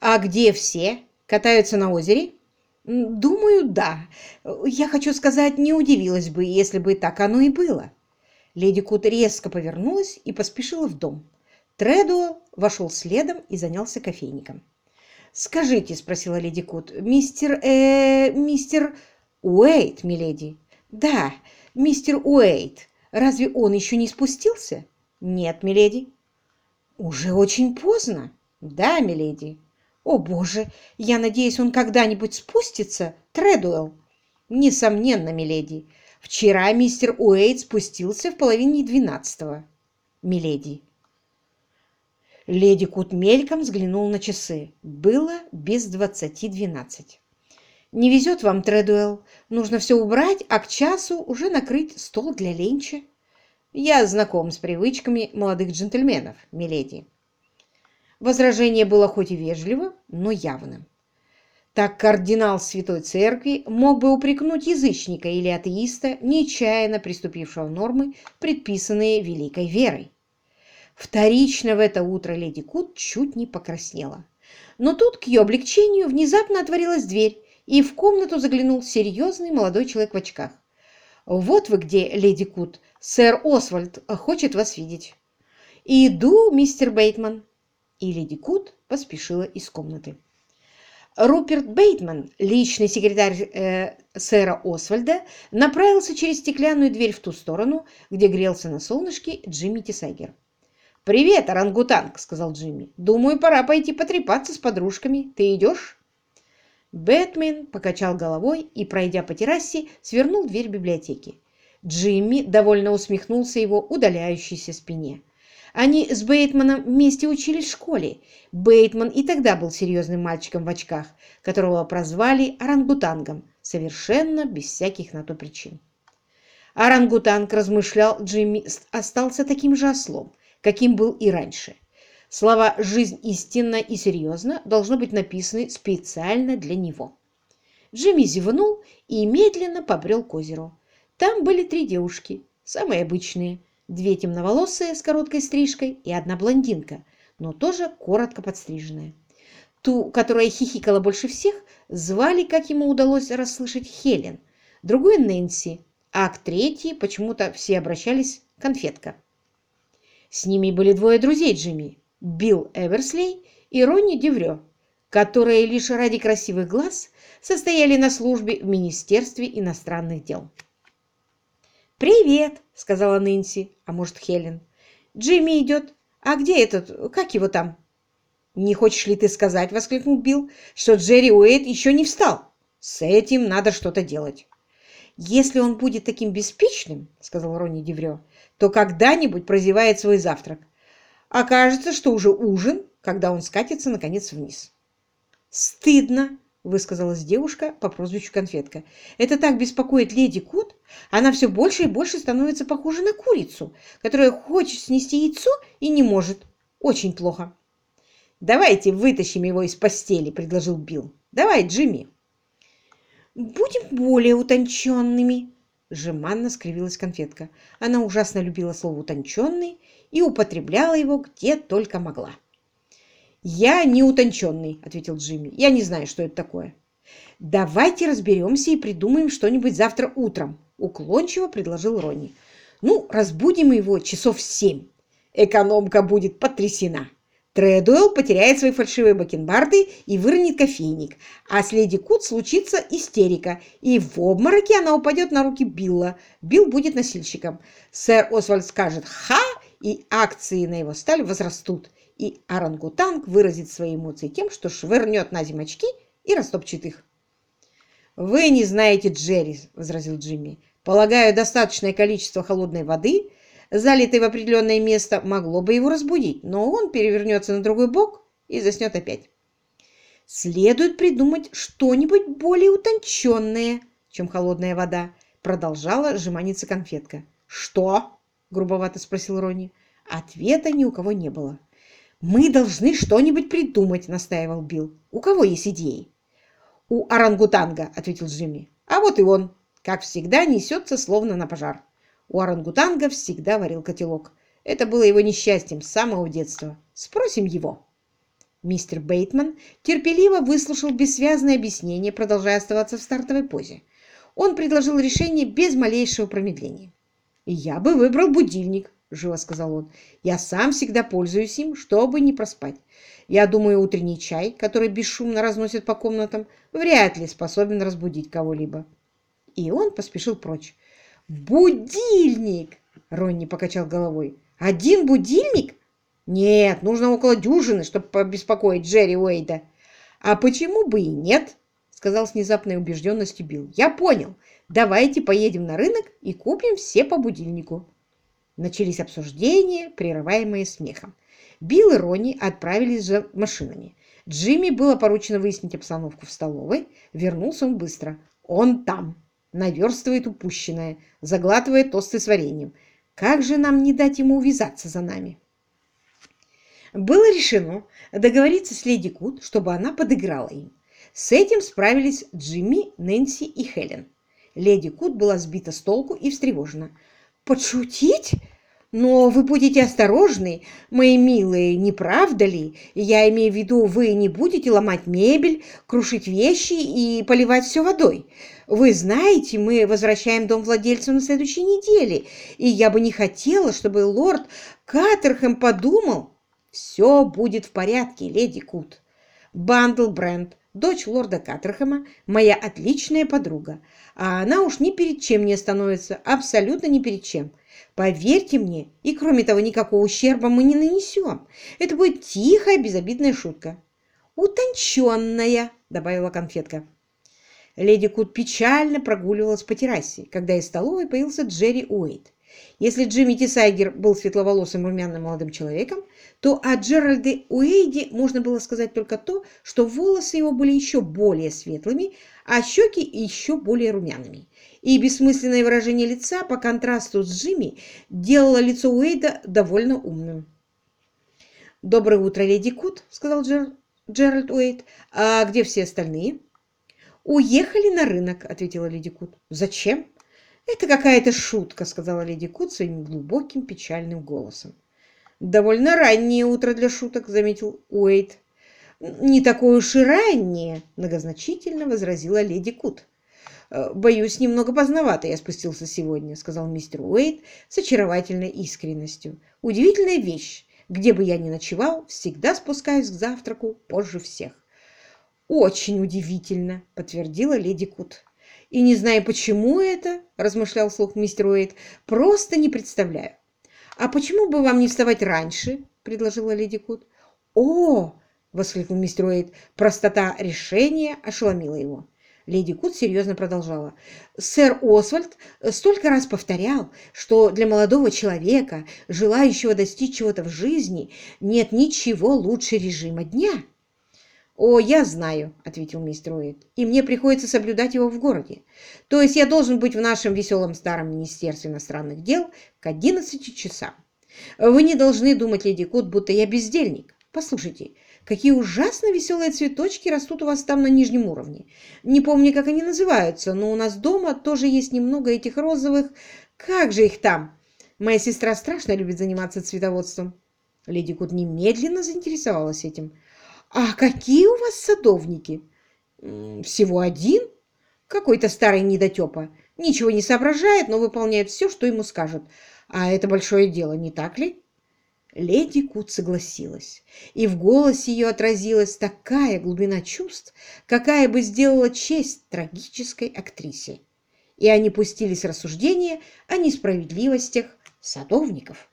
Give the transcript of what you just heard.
А где все? Катаются на озере? Думаю, да. Я хочу сказать, не удивилась бы, если бы так оно и было. Леди Кут резко повернулась и поспешила в дом. Тредуэлл вошел следом и занялся кофейником. «Скажите», — спросила леди Кут, — «мистер... э... мистер... Уэйт, миледи?» «Да, мистер Уэйт. Разве он еще не спустился?» «Нет, миледи». «Уже очень поздно?» «Да, миледи». «О, боже! Я надеюсь, он когда-нибудь спустится, Тредуэлл?» «Несомненно, миледи. Вчера мистер Уэйт спустился в половине двенадцатого, миледи». Леди Кут мельком взглянул на часы. Было без двадцати двенадцать. «Не везет вам, Тредуэлл. Нужно все убрать, а к часу уже накрыть стол для ленча». «Я знаком с привычками молодых джентльменов, миледи». Возражение было хоть и вежливым, но явным. Так кардинал Святой Церкви мог бы упрекнуть язычника или атеиста, нечаянно приступившего нормы, предписанные великой верой. Вторично в это утро леди Кут чуть не покраснела. Но тут, к ее облегчению, внезапно отворилась дверь, и в комнату заглянул серьезный молодой человек в очках. «Вот вы где, леди Кут. Сэр Освальд хочет вас видеть». «Иду, мистер Бейтман». И леди Кут поспешила из комнаты. Руперт Бейтман, личный секретарь э, сэра Освальда, направился через стеклянную дверь в ту сторону, где грелся на солнышке Джимми Тисайгер. «Привет, орангутанг!» — сказал Джимми. «Думаю, пора пойти потрепаться с подружками. Ты идешь?» Бэтмен покачал головой и, пройдя по террасе, свернул дверь библиотеки. Джимми довольно усмехнулся его удаляющейся спине. Они с Бейтманом вместе учились в школе. Бейтман и тогда был серьезным мальчиком в очках, которого прозвали орангутангом, совершенно без всяких на то причин. Орангутанг, размышлял Джимми, остался таким же ослом, каким был и раньше. Слова «жизнь истинна и серьезна» должны быть написаны специально для него. Джимми зевнул и медленно побрел к озеру. Там были три девушки, самые обычные. Две темноволосые с короткой стрижкой и одна блондинка, но тоже коротко подстриженная. Ту, которая хихикала больше всех, звали, как ему удалось расслышать, Хелен, другую Нэнси, а к третьей почему-то все обращались конфетка. С ними были двое друзей Джимми, Билл Эверслей и Ронни Деврё, которые лишь ради красивых глаз состояли на службе в Министерстве иностранных дел. «Привет!» — сказала Нэнси, а может Хелен. «Джимми идет. А где этот? Как его там?» «Не хочешь ли ты сказать, — воскликнул Билл, — что Джерри Уэйт еще не встал? С этим надо что-то делать». «Если он будет таким беспечным, — сказал Ронни Деврё, — то когда-нибудь прозевает свой завтрак. Окажется, что уже ужин, когда он скатится, наконец, вниз». «Стыдно!» — высказалась девушка по прозвищу Конфетка. «Это так беспокоит леди Кот. Она все больше и больше становится похожа на курицу, которая хочет снести яйцо и не может. Очень плохо». «Давайте вытащим его из постели», — предложил Билл. «Давай, Джимми». «Будем более утонченными», — жеманно скривилась конфетка. Она ужасно любила слово «утонченный» и употребляла его где только могла. «Я не утонченный», — ответил Джимми. «Я не знаю, что это такое». «Давайте разберемся и придумаем что-нибудь завтра утром», — уклончиво предложил Ронни. «Ну, разбудим его часов семь. Экономка будет потрясена». Тредуэлл потеряет свои фальшивые бакенбарды и выронит кофейник, а с леди Кут случится истерика, и в обмороке она упадет на руки Билла. Билл будет носильщиком. Сэр Освальд скажет «Ха!» и акции на его сталь возрастут, и орангутанг выразит свои эмоции тем, что швырнет на зим очки и растопчет их. «Вы не знаете Джерри», — возразил Джимми. «Полагаю, достаточное количество холодной воды залитый в определенное место, могло бы его разбудить, но он перевернется на другой бок и заснет опять. Следует придумать что-нибудь более утонченное, чем холодная вода, продолжала сжиманиться конфетка. «Что?» — грубовато спросил Ронни. Ответа ни у кого не было. «Мы должны что-нибудь придумать», — настаивал Билл. «У кого есть идеи?» «У орангутанга», — ответил Джимми. «А вот и он, как всегда, несется словно на пожар». У орангутанга всегда варил котелок. Это было его несчастьем с самого детства. Спросим его. Мистер Бейтман терпеливо выслушал бессвязное объяснение, продолжая оставаться в стартовой позе. Он предложил решение без малейшего промедления. «Я бы выбрал будильник», — живо сказал он. «Я сам всегда пользуюсь им, чтобы не проспать. Я думаю, утренний чай, который бесшумно разносят по комнатам, вряд ли способен разбудить кого-либо». И он поспешил прочь. «Будильник!» — Ронни покачал головой. «Один будильник? Нет, нужно около дюжины, чтобы побеспокоить Джерри Уэйда». «А почему бы и нет?» — сказал с внезапной убежденностью Билл. «Я понял. Давайте поедем на рынок и купим все по будильнику». Начались обсуждения, прерываемые смехом. Билл и Ронни отправились за машинами. Джимми было поручено выяснить обстановку в столовой. Вернулся он быстро. «Он там!» наверстывает упущенное, заглатывает тосты с вареньем. Как же нам не дать ему увязаться за нами? Было решено договориться с леди Кут, чтобы она подыграла им. С этим справились Джимми, Нэнси и Хелен. Леди Кут была сбита с толку и встревожена. «Подшутить? Но вы будете осторожны, мои милые, не правда ли? Я имею в виду, вы не будете ломать мебель, крушить вещи и поливать все водой. Вы знаете, мы возвращаем дом владельцу на следующей неделе, и я бы не хотела, чтобы лорд Каттерхэм подумал. Все будет в порядке, леди Кут. Бандл Брент, дочь лорда Каттерхэма, моя отличная подруга, а она уж ни перед чем не остановится, абсолютно ни перед чем. Поверьте мне, и кроме того, никакого ущерба мы не нанесем. Это будет тихая, безобидная шутка. «Утонченная», — добавила конфетка. Леди Кут печально прогуливалась по террасе, когда из столовой появился Джерри Уэйт. Если Джимми Тисайгер был светловолосым румяным молодым человеком, то о Джеральде Уэйде можно было сказать только то, что волосы его были еще более светлыми, а щеки еще более румяными. И бессмысленное выражение лица по контрасту с Джимми делало лицо Уэйда довольно умным. «Доброе утро, леди Кут», — сказал Джер... Джеральд Уэйд. «А где все остальные?» «Уехали на рынок», — ответила леди Кут. «Зачем?» «Это какая-то шутка», — сказала леди Кут своим глубоким печальным голосом. «Довольно раннее утро для шуток», — заметил Уэйт. «Не такое уж и раннее», — многозначительно возразила леди Кут. «Э, «Боюсь, немного поздновато я спустился сегодня», — сказал мистер Уэйт с очаровательной искренностью. «Удивительная вещь. Где бы я ни ночевал, всегда спускаюсь к завтраку позже всех. «Очень удивительно», — подтвердила леди Кут. «И не знаю, почему это», — размышлял слух мистер Уэйт, — «просто не представляю». «А почему бы вам не вставать раньше?» — предложила леди Кут. «О!» — воскликнул мистер Уэйт. Простота решения ошеломила его. Леди Кут серьезно продолжала. «Сэр Освальд столько раз повторял, что для молодого человека, желающего достичь чего-то в жизни, нет ничего лучше режима дня». «О, я знаю», — ответил мистер Уэйт, — «и мне приходится соблюдать его в городе. То есть я должен быть в нашем веселом старом Министерстве иностранных дел к одиннадцати часам. Вы не должны думать, леди Кот, будто я бездельник. Послушайте, какие ужасно веселые цветочки растут у вас там на нижнем уровне. Не помню, как они называются, но у нас дома тоже есть немного этих розовых... Как же их там? Моя сестра страшно любит заниматься цветоводством». Леди Кот немедленно заинтересовалась этим. «А какие у вас садовники?» «Всего один. Какой-то старый недотепа. Ничего не соображает, но выполняет все, что ему скажут. А это большое дело, не так ли?» Леди Кут согласилась, и в голосе ее отразилась такая глубина чувств, какая бы сделала честь трагической актрисе. И они пустились в рассуждения о несправедливостях садовников.